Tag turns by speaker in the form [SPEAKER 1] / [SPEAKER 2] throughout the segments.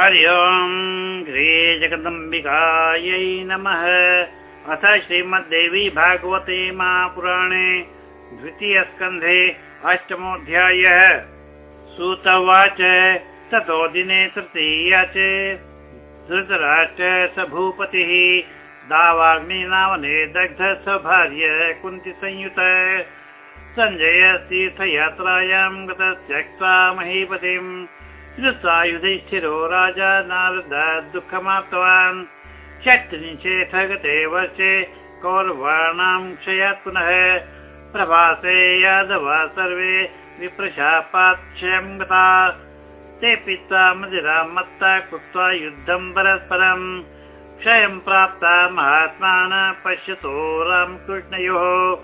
[SPEAKER 1] हरि ओम्। श्री जगदम्बिकायै नमः। अथ श्रीमद्देवी भागवते महापुराणे द्वितीयस्कन्धे अष्टमोऽध्यायः। सुतवाच ततो दिने तृतीया च। धृतराष्ट्र स भूपतिः दावाग्निनावने दग्ध स्वभार्य कुन्तिसंयुत सञ्जय तीर्थयात्रायां गतत्यक्त्वा महीपतिम् युधिष्ठिरो राजा नारद दुःखमाप्तवान्। षट्त्रिंशे गते वर्षे कौरवाणां क्षयात् पुनः। प्रभासे यादवा सर्वे विप्रशापाक्षयं गता। ते पित्वा मदिरां मत्ता कृत्वा युद्धं परस्परम्। क्षयं प्राप्ता महात्मान पश्यतो रामकृष्णयोः।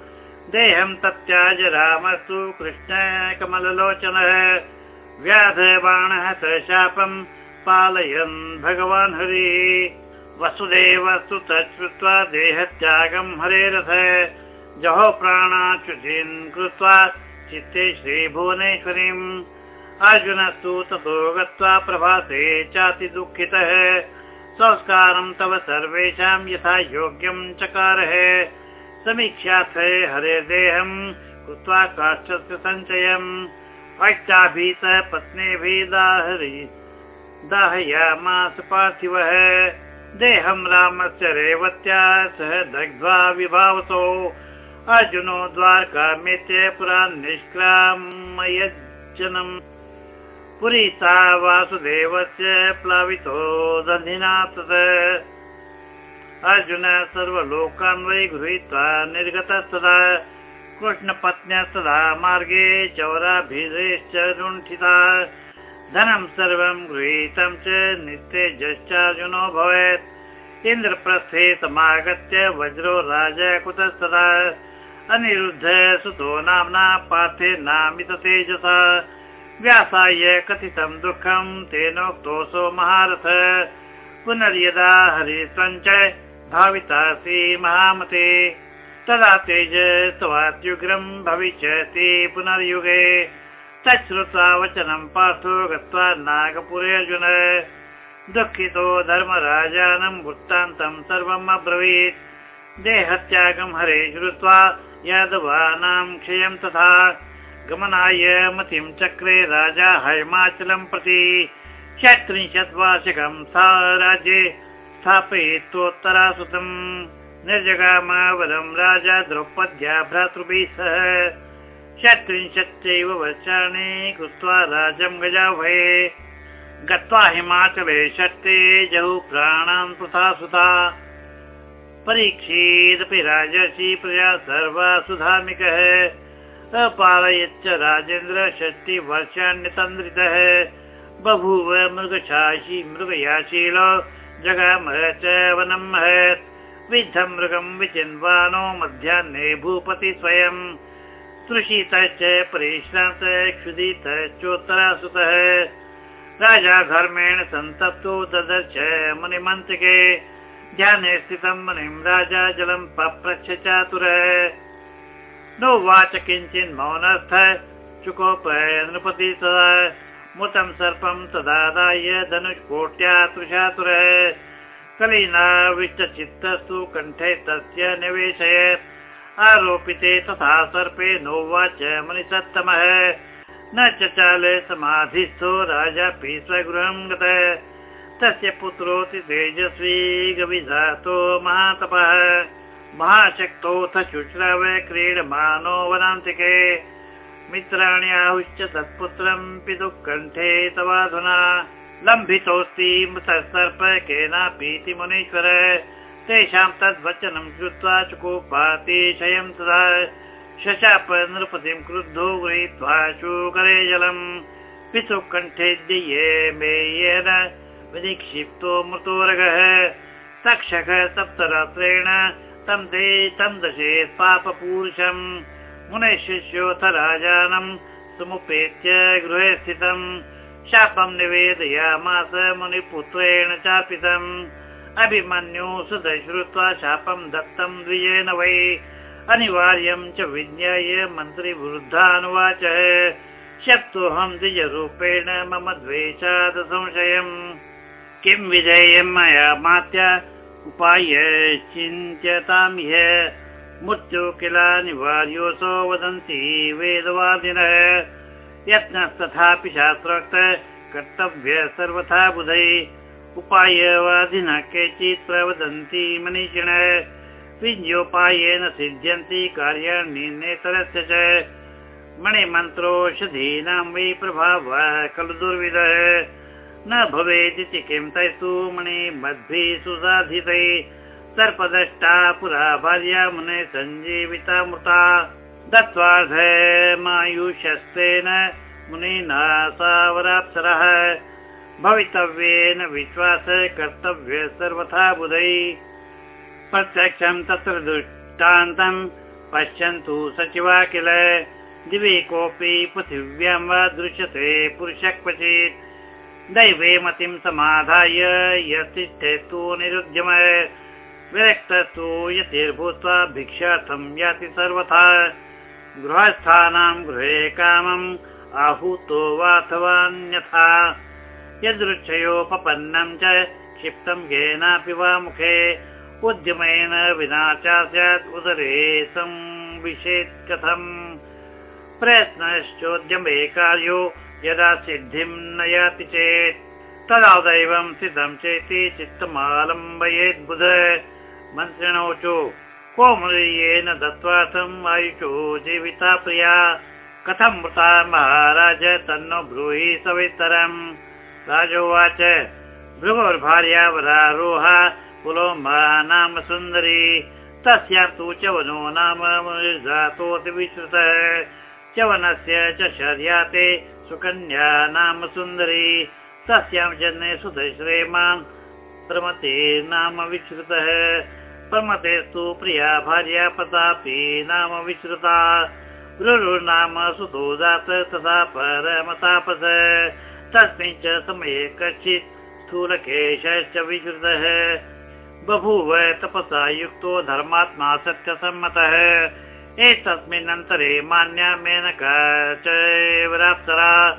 [SPEAKER 1] देहं तत्याज रामस्तु कृष्ण कमललोचनः व्याधबाणः शापं पालयन् भगवान् हरि। वसुदेवस्तु तच्छ्रुत्वा देहत्यागं हरेरथ। जहो प्राणाच्युतीन् कृत्वा चित्ते श्रीभुवनेश्वरीम्। अर्जुनस्तु ततो गत्वा प्रभाते चाति दुःखितः। संस्कारं तव सर्वेषां यथा योग्यं चकारः। समीक्षाथ हरे देहं कृत्वा काष्ठस्य सञ्चयम् अष्टाभिः सह पत्नीभिः दाहयामास पार्थिवः। देहं रामस्य रेवत्या सह दग्ध्वा विभावतो अर्जुनो द्वारकामेत्य पुरा निष्क्रामयज्जनम् पुरीता वासुदेवस्य प्लावितो दधिना तत् अर्जुन सर्वलोकान् वै गृहीत्वा निर्गतस्तदा कृष्णपत्न्या सदा मार्गे चौराभिश्च लुण्ठिता धनं सर्वं गृहीतं च नित्यजश्चार्जुनो भवेत्। इन्द्रप्रस्थे समागत्य वज्रो राजा कुतस्तदा अनिरुद्ध सुतो नाम्ना पार्थे नामित तेजसा। व्यासाय कथितं दुःखं तेनोक्तोऽसो महारथ। पुनर्यदा हरिश्च भावितासि महामते तदा तेज भविष्यति पुनर्युगे। तच्छ्रुत्वा वचनं पार्थो गत्वा नागपुरे अर्जुन। दुःखितो धर्मराजानं वृत्तान्तं सर्वम् अब्रवीत्। देहत्यागं हरे श्रुत्वा यादवानां क्षयं तथा। गमनाय मतिं चक्रे राजा हिमाचलं प्रति। षट्त्रिंशत् वार्षिकं सा राज्ये स्थापयित्वोत्तरासुतम् निर्जगामावरं राजा द्रौपद्या भ्रातृभिः सह। षट्त्रिंशच्चैव वर्षाणि कृत्वा राजं गजाभये गत्वा हिमाचले षट्ते जहु प्राणान् तथा सुधा। परीक्षेदपि राजर्षि प्रजा सर्वा सुधार्मिकः अपालयच्च राजेन्द्र षष्टिवर्षाण्यतन्द्रितः बभूव मृगशाशी मृगयाशील जगामह च वनं महत् विद्धं मृगं विचिन्वानो मध्याह्ने भूपति स्वयं। तृषितश्च परिश्रान्त क्षुदितश्चोत्तरासुतः राजा धर्मेण सन्तप्तो ददर्श मुनिमन्त्रिके ध्याने स्थितं मुनिं राजा जलं पप्रच्छ चातुर। नोवाच किञ्चिन् मौनस्थ चुकोप नृपति तदा मुतं सर्पं तदादाय धनुष्कोट्या तृषातुर कलिनाविष्टचित्तस्तु कण्ठे तस्य निवेशयत्। आरोपिते तथा सर्पे नोवाच मुनिसत्तमः। न च चाल समाधिस्थो राजापि स्वगृहं गत। तस्य पुत्रोऽति तेजस्वी गविधातो महातपः। महाशक्तोऽथ शुश्रव क्रीडमानो वनान्तिके। मित्राणि आहुश्च तत्पुत्रं पितुः कण्ठे तवाधुना लम्भितोऽस्ति सर्प केनापीति मुनीश्वर तेषां तद्वचनं श्रुत्वा चुकोपातिशयं तदा शशाप नृपतिं क्रुद्धो गृहीत्वा शूकरे जलम् पितुः कण्ठे दिये मेयेन विनिक्षिप्तो मृतोरगः। तक्षक सप्तरात्रेण तं ते तं दशेत् पापपूरुषम्। मुने शिष्योऽथ राजानं समुपेत्य गृहे स्थितम् शापं निवेदयामास मुनिपुत्रेण चापितम् अभिमन्यु सुध श्रुत्वा शापं दत्तं द्विजेन वै। अनिवार्यं च विज्ञाय शक्तोऽहं द्विजरूपेण मम द्वेषाद संशयम्। किं विधेयं मया मात्या? उपाय चिन्त्यतां ह्य मृत्यु किलानिवार्योऽसौ वदन्ति वेदवादिनः यत्नस्तथापि शास्त्रोक्त कर्तव्य सर्वथा बुधै। उपायवादिनः केचित् प्रवदन्ति मनीषिण। विज्ञोपायेन सिद्ध्यन्ति कार्याणि नेतरस्य च। मणिमन्त्रोषधीनां वै प्रभावः खलु दुर्विधः न भवेदिति किं तैस्तु मणिमद्भिः सुसाधितै। सर्पदष्टा पुरा भार्या मुने सञ्जीविता मृता दत्त्वार्धमायुषस्तेन मुनिना सावराप्सरः। भवितव्येन विश्वास कर्तव्य सर्वथा बुधै। प्रत्यक्षं तत्र दृष्टान्तं पश्यन्तु सचिवा किल? दिवि कोऽपि पृथिव्यां वा दृश्यते पुरुषः क्वचित्। दैवे मतिं समाधाय यस्तिष्ठेस्तु निरुद्यम। विरक्तस्तु यतिर्भूत्वा भिक्षार्थं याति सर्वथा गृहस्थानां गृहे कामम् आहूतो वाथवान्यथा यदृच्छयोपपन्नं च क्षिप्तं येनापि वा मुखे। उद्यमेन विना च स्यात् उदरे संविशेत् कथम् प्रयत्नश्चोद्यमे कार्यो यदा सिद्धिं न याति चेत्। तदा दैवं सिद्धं चेति चित्तमालम्बयेत् बुध मन्त्रिणोचो कोमलीयेन दत्त्वार्थम् आयुषो जीविता प्रिया। कथं मृता महाराज तन्नो ब्रूहि सवितरम् राजोवाच भृगोर्भार्या वरारोहा पुलोम्बा नाम सुन्दरी। तस्या तु चवनो नाम जातोऽति विश्रुतः। चवनस्य च शर्याते सुकन्या नाम सुन्दरी। तस्यां जन्मे सुधश्रेमान् प्रमते नाम विश्रुतः प्रमतेस्तु प्रिया भार्या प्रतापी नाम विश्रुता। रुरुर्नाम सुतो तथा परमतापस। तस्मिन् च समये कश्चित् स्थूलकेशश्च विश्रुतः। बभूव तपसा युक्तो धर्मात्मा सत्यसम्मतः। एतस्मिन्नन्तरे मान्या मेनका चैवराप्सरा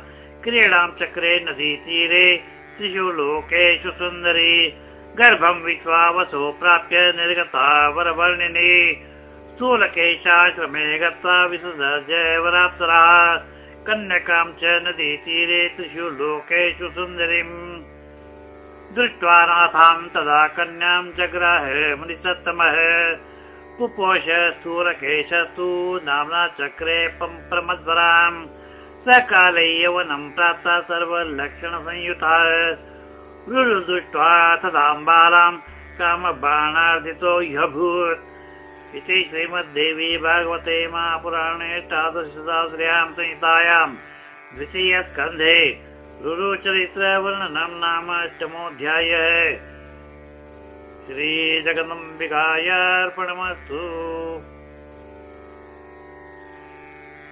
[SPEAKER 1] क्रीडां चक्रे नदीतीरे त्रिषु लोकेषु सुन्दरी गर्भं विश्वावसो प्राप्य निर्गता वरवर्णिनी। स्थूलकेशाश्रमे गत्वा विसृजयवराप्सरा कन्यकां च नदीतीरे त्रिषु लोकेषु सुन्दरीम्। दृष्ट्वा नाथां तदा कन्यां जग्राह मुनिसत्तमः। कुपोष स्थूलकेशस्तु नाम्ना चक्रे प्रमद्वराम् सकाले यवनं प्राप्ता सर्वलक्षणसंयुता रुरु दृष्ट्वा तदाम्बालां कामबाणार्दितो ह्यभूत्। इति श्रीमद्देवी भागवते महापुराणे एकादशसहस्र्यां संहितायां द्वितीयस्कन्धे रुरुचरित्रवर्णनं नाम अष्टमोऽध्यायः। श्रीजगदम्बिकायार्पणमस्तु